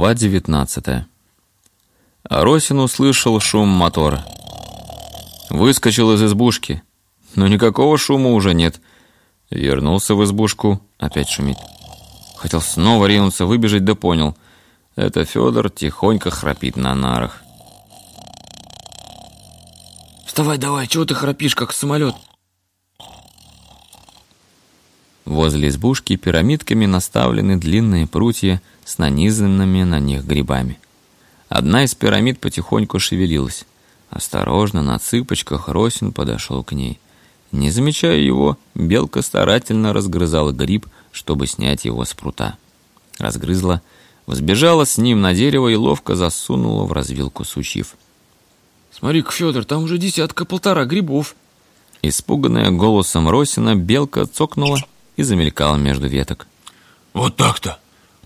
Глава 19 Росин услышал шум мотора. Выскочил из избушки, но никакого шума уже нет. Вернулся в избушку, опять шумит. Хотел снова ринуться, выбежать, да понял. Это Федор тихонько храпит на нарах. «Вставай давай, чего ты храпишь, как самолет?» Возле избушки пирамидками наставлены длинные прутья с нанизанными на них грибами. Одна из пирамид потихоньку шевелилась. Осторожно, на цыпочках Росин подошел к ней. Не замечая его, белка старательно разгрызала гриб, чтобы снять его с прута. Разгрызла, взбежала с ним на дерево и ловко засунула в развилку сучьев. «Смотри-ка, Федор, там уже десятка-полтора грибов!» Испуганная голосом Росина, белка цокнула и замелькала между веток. «Вот так-то!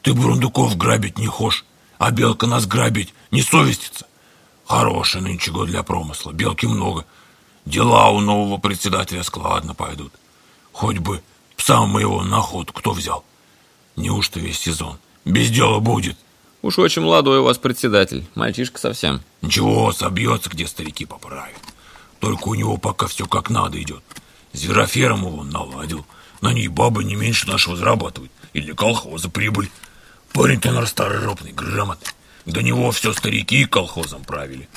Ты бурундуков грабить не хошь, а белка нас грабить не совестится. Хороший нынче год для промысла, белки много. Дела у нового председателя складно пойдут. Хоть бы пса моего на ход кто взял. Неужто весь сезон? Без дела будет. Уж очень молодой у вас председатель, мальчишка совсем. Ничего, собьется, где старики поправят. Только у него пока все как надо идет. Звероферму он наладил. На ней бабы не меньше нашего зарабатывают. Или колхоза прибыль. Парень-то он расторопный, грамотный. До него все старики колхозом правили.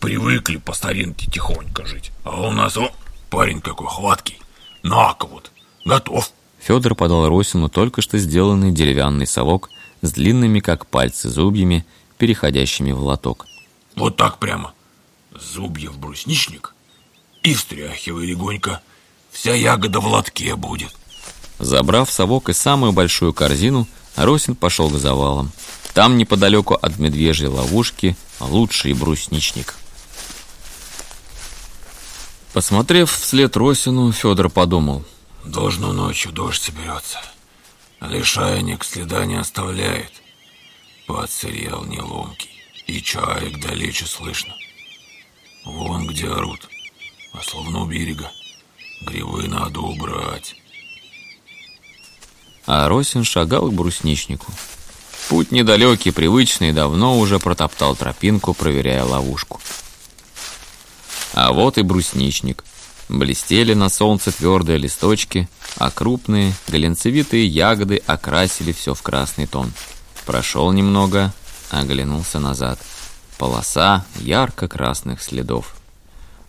Привыкли по старинке тихонько жить. А у нас, о, парень какой хваткий. На-ка вот, готов. Федор подал Росину только что сделанный деревянный совок с длинными, как пальцы, зубьями, переходящими в лоток. Вот так прямо. Зубья в брусничник и встряхивай легонько. Вся ягода в лотке будет. Забрав совок и самую большую корзину, Росин пошел к завалам. Там, неподалеку от медвежьей ловушки, лучший брусничник. Посмотрев вслед Росину, Федор подумал. Должно ночью дождь соберется. Лишайник следа не оставляет. Подсырел неломкий, и чаек далече слышно. Вон где орут, а словно у берега. Гривы надо убрать а Росин шагал к брусничнику. Путь недалекий, привычный, давно уже протоптал тропинку, проверяя ловушку. А вот и брусничник. Блестели на солнце твердые листочки, а крупные, глинцевитые ягоды окрасили все в красный тон. Прошел немного, оглянулся назад. Полоса ярко-красных следов.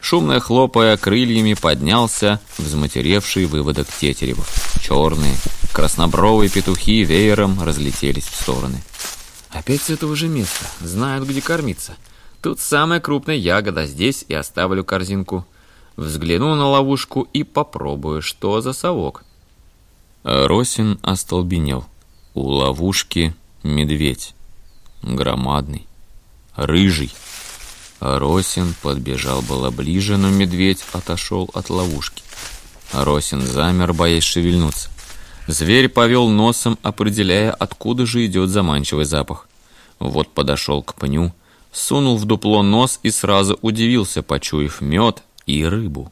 Шумно хлопая крыльями, поднялся взматеревший выводок тетеревов. Черные, краснобровые петухи веером разлетелись в стороны. Опять с этого же места. Знают, где кормиться. Тут самая крупная ягода, здесь и оставлю корзинку. Взгляну на ловушку и попробую, что за совок. Росин остолбенел. У ловушки медведь. Громадный, рыжий. Росин подбежал было ближе, но медведь отошел от ловушки. Росин замер, боясь шевельнуться. Зверь повел носом, определяя, откуда же идет заманчивый запах. Вот подошел к пню, сунул в дупло нос и сразу удивился, почуяв мед и рыбу.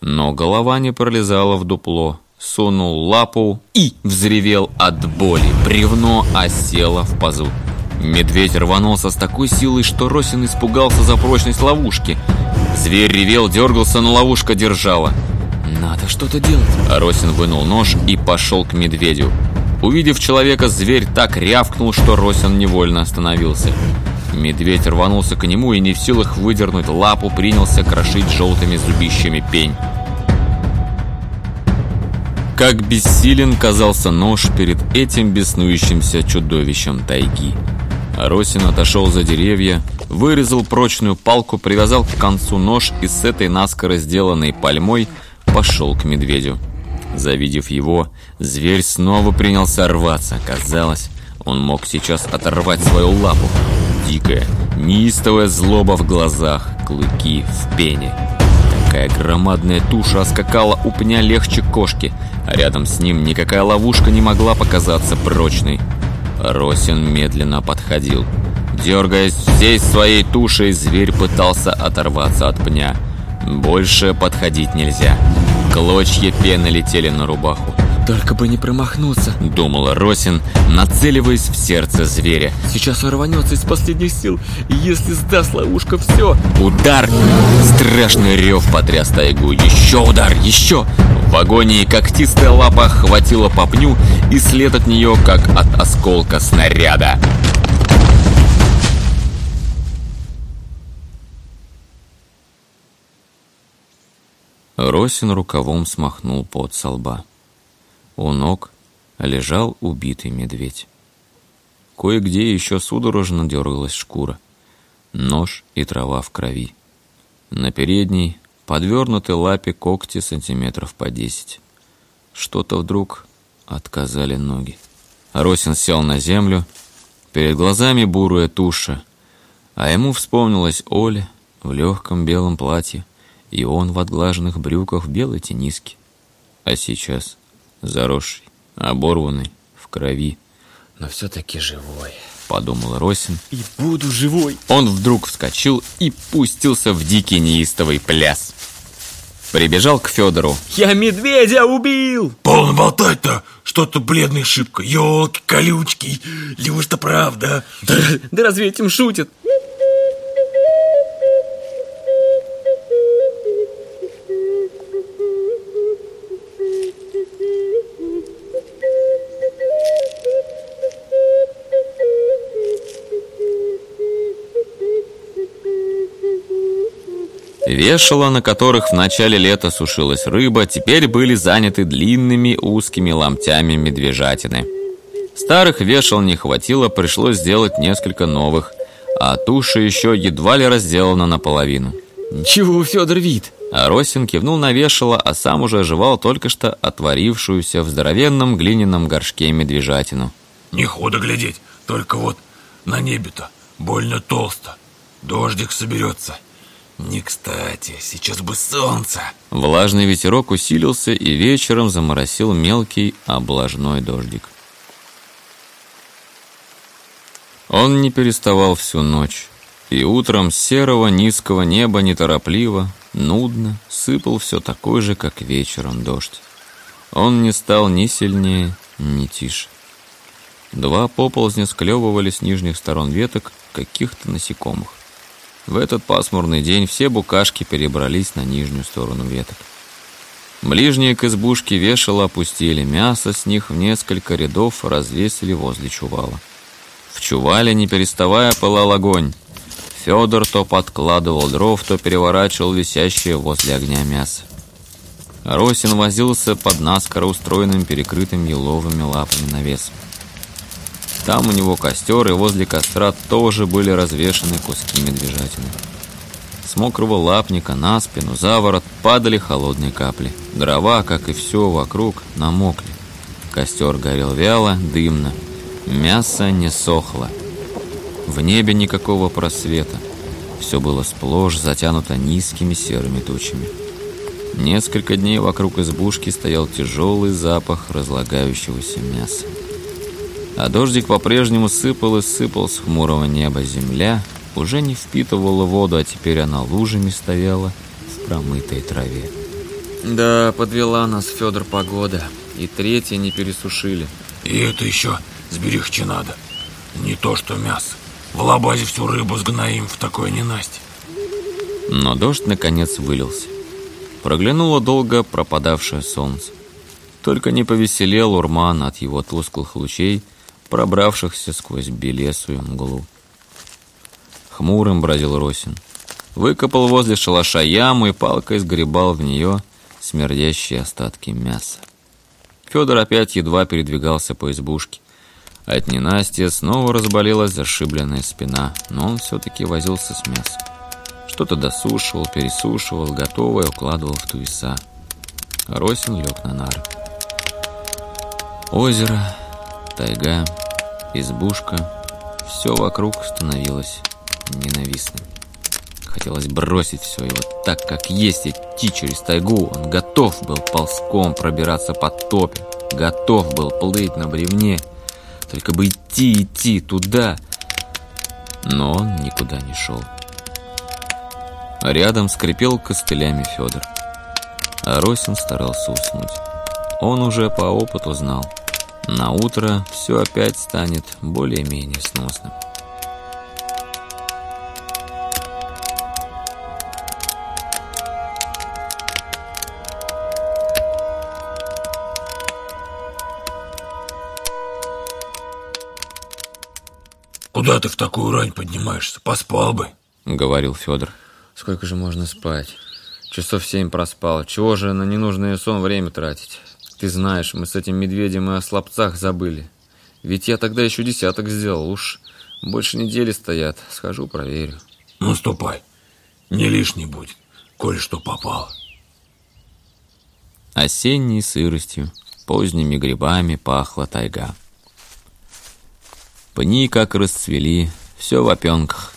Но голова не пролезала в дупло, сунул лапу и взревел от боли. Бревно осело в пазу. Медведь рванулся с такой силой, что Росин испугался за прочность ловушки. Зверь ревел, дергался, но ловушка держала. «Надо что-то делать!» Росин вынул нож и пошел к медведю. Увидев человека, зверь так рявкнул, что Росин невольно остановился. Медведь рванулся к нему и не в силах выдернуть лапу, принялся крошить желтыми зубищами пень. Как бессилен казался нож перед этим беснующимся чудовищем тайги. Росин отошел за деревья, вырезал прочную палку, привязал к концу нож и с этой наскоро сделанной пальмой пошел к медведю. Завидев его, зверь снова принялся рваться. Казалось, он мог сейчас оторвать свою лапу. Дикая, неистовая злоба в глазах, клыки в пене. Такая громадная туша скакала у пня легче кошки, а рядом с ним никакая ловушка не могла показаться прочной. Росин медленно подходил. Дергаясь всей своей тушей, зверь пытался оторваться от пня. Больше подходить нельзя. Клочья пены летели на рубаху. Только бы не промахнуться, думала Росин, нацеливаясь в сердце зверя. Сейчас он рванется из последних сил, и если сдаст ловушка, все. Удар! Страшный рев потряс тайгу. Еще удар, еще! В агонии когтистая лапа хватила по пню, и след от нее, как от осколка снаряда. Росин рукавом смахнул пот со лба. У ног лежал убитый медведь. Кое-где еще судорожно дергалась шкура. Нож и трава в крови. На передней, подвернутой лапе когти сантиметров по десять. Что-то вдруг отказали ноги. Росин сел на землю, перед глазами бурая туша, а ему вспомнилась Оля в легком белом платье, и он в отглаженных брюках белой тениске. А сейчас заросший, оборванный, в крови. Но все-таки живой, подумал Росин. И буду живой. Он вдруг вскочил и пустился в дикий неистовый пляс. Прибежал к Федору. Я медведя убил! Полно болтать-то! Что-то бледный шибко. Елки, колючки. Неужто правда? Да, да разве этим шутят? Вешала, на которых в начале лета сушилась рыба, теперь были заняты длинными узкими ломтями медвежатины. Старых вешал не хватило, пришлось сделать несколько новых, а туша еще едва ли разделана наполовину. «Чего, Федор, вид?» А Росин кивнул на вешало, а сам уже оживал только что отворившуюся в здоровенном глиняном горшке медвежатину. «Не хода глядеть, только вот на небе-то больно толсто. Дождик соберется». Не кстати, сейчас бы солнце. Влажный ветерок усилился и вечером заморосил мелкий облажной дождик. Он не переставал всю ночь, и утром серого низкого неба неторопливо, нудно сыпал все такой же, как вечером дождь. Он не стал ни сильнее, ни тише. Два поползня склевывали с нижних сторон веток каких-то насекомых. В этот пасмурный день все букашки перебрались на нижнюю сторону веток. Ближние к избушке вешала опустили, мясо с них в несколько рядов развесили возле чувала. В чувале, не переставая, пылал огонь. Федор то подкладывал дров, то переворачивал висящее возле огня мясо. Росин возился под наскоро устроенным перекрытым еловыми лапами навесом. Там у него костер, и возле костра тоже были развешаны куски медвежатины. С мокрого лапника на спину, за ворот падали холодные капли. Дрова, как и все вокруг, намокли. Костер горел вяло, дымно. Мясо не сохло. В небе никакого просвета. Все было сплошь затянуто низкими серыми тучами. Несколько дней вокруг избушки стоял тяжелый запах разлагающегося мяса. А дождик по-прежнему сыпал и сыпал с хмурого неба. Земля уже не впитывала воду, а теперь она лужами стояла в промытой траве. Да, подвела нас, Федор, погода. И третье не пересушили. И это еще сберегче надо. Не то что мясо. В лабазе всю рыбу сгноим в такое ненастье. Но дождь наконец вылился. Проглянуло долго пропадавшее солнце. Только не повеселел Урман от его тусклых лучей, пробравшихся сквозь белесую мглу. Хмурым бродил Росин. Выкопал возле шалаша яму и палкой сгребал в нее смердящие остатки мяса. Федор опять едва передвигался по избушке. От ненастья снова разболелась зашибленная спина, но он все-таки возился с мясом. Что-то досушивал, пересушивал, готовое укладывал в туеса. Росин лег на нары. Озеро, тайга, избушка. Все вокруг становилось ненавистным. Хотелось бросить все и вот так, как есть, идти через тайгу. Он готов был ползком пробираться по топе, готов был плыть на бревне. Только бы идти, идти туда. Но он никуда не шел. Рядом скрипел костылями Федор. А Росин старался уснуть. он уже по опыту знал. На утро все опять станет более-менее сносным. Куда ты в такую рань поднимаешься? Поспал бы, говорил Федор. Сколько же можно спать? Часов семь проспал. Чего же на ненужный сон время тратить? Ты знаешь, мы с этим медведем и о слабцах забыли. Ведь я тогда еще десяток сделал. Уж больше недели стоят. Схожу, проверю. Ну, ступай. Не лишний будет, коль что попало. Осенней сыростью, поздними грибами пахла тайга. Пни как расцвели, все в опенках.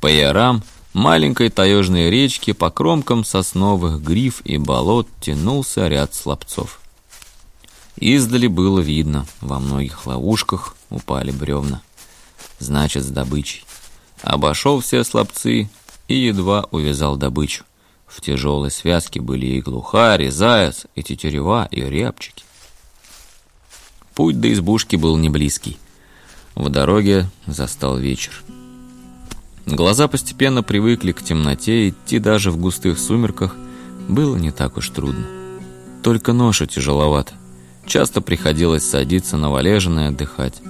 По ярам маленькой таежной речки по кромкам сосновых гриф и болот тянулся ряд слабцов. Издали было видно, во многих ловушках упали бревна. Значит, с добычей. Обошел все слабцы и едва увязал добычу. В тяжелой связке были и глухарь, и заяц, и тетерева, и рябчики. Путь до избушки был не близкий. В дороге застал вечер. Глаза постепенно привыкли к темноте, идти даже в густых сумерках было не так уж трудно. Только ноша тяжеловато. Часто приходилось садиться на валежины и отдыхать.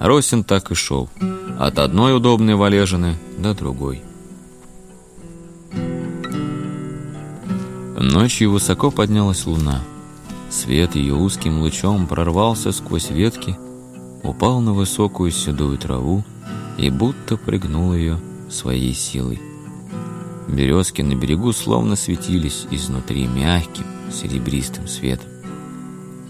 Росин так и шел. От одной удобной валежины до другой. Ночью высоко поднялась луна. Свет ее узким лучом прорвался сквозь ветки, упал на высокую седую траву и будто пригнул ее своей силой. Березки на берегу словно светились изнутри мягким серебристым светом.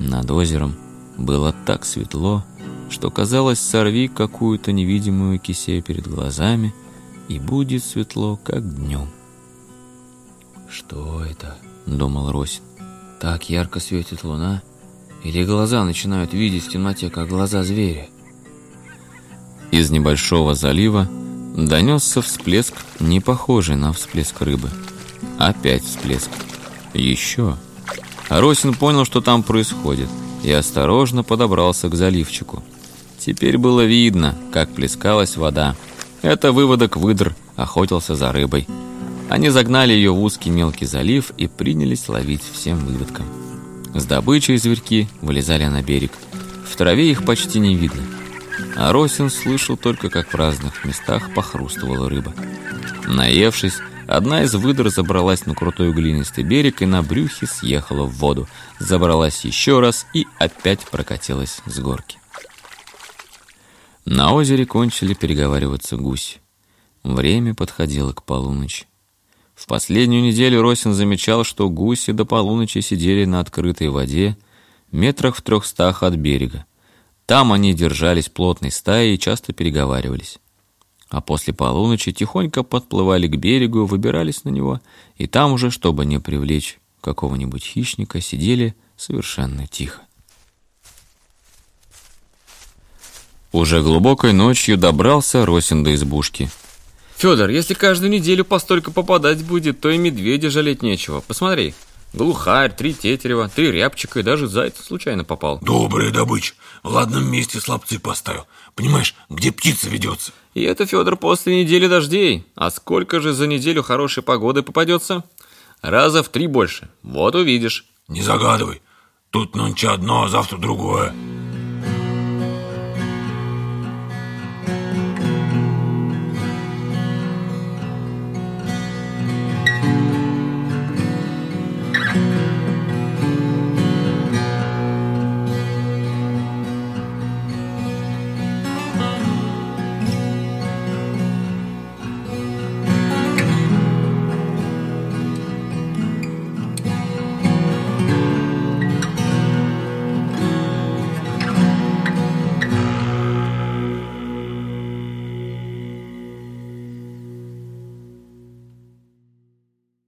Над озером было так светло, что казалось, сорви какую-то невидимую кисель перед глазами, и будет светло, как днем. «Что это?» — думал Росин. «Так ярко светит луна?» Или глаза начинают видеть в темноте, как глаза зверя. Из небольшого залива донесся всплеск, не похожий на всплеск рыбы. Опять всплеск. Еще. Росин понял, что там происходит, и осторожно подобрался к заливчику. Теперь было видно, как плескалась вода. Это выводок выдр охотился за рыбой. Они загнали ее в узкий мелкий залив и принялись ловить всем выводком. С добычей зверьки вылезали на берег. В траве их почти не видно. А Росин слышал только, как в разных местах похрустывала рыба. Наевшись, одна из выдр забралась на крутой глинистый берег и на брюхе съехала в воду. Забралась еще раз и опять прокатилась с горки. На озере кончили переговариваться гуси. Время подходило к полуночи. В последнюю неделю Росин замечал, что гуси до полуночи сидели на открытой воде, метрах в трехстах от берега. Там они держались плотной стаей и часто переговаривались. А после полуночи тихонько подплывали к берегу, выбирались на него, и там уже, чтобы не привлечь какого-нибудь хищника, сидели совершенно тихо. Уже глубокой ночью добрался Росин до избушки – Федор, если каждую неделю постолько попадать будет, то и медведя жалеть нечего. Посмотри, глухарь, три тетерева, три рябчика и даже заяц случайно попал. Добрая добыча. В ладном месте слабцы поставил. Понимаешь, где птица ведется. И это, Федор, после недели дождей. А сколько же за неделю хорошей погоды попадется? Раза в три больше. Вот увидишь. Не загадывай. Тут нонче одно, а завтра другое.